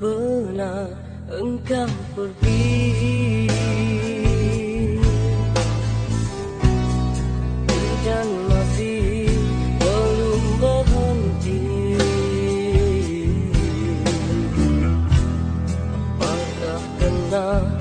pernah engkau pergi. Dan masih belum berhenti. Marah kenal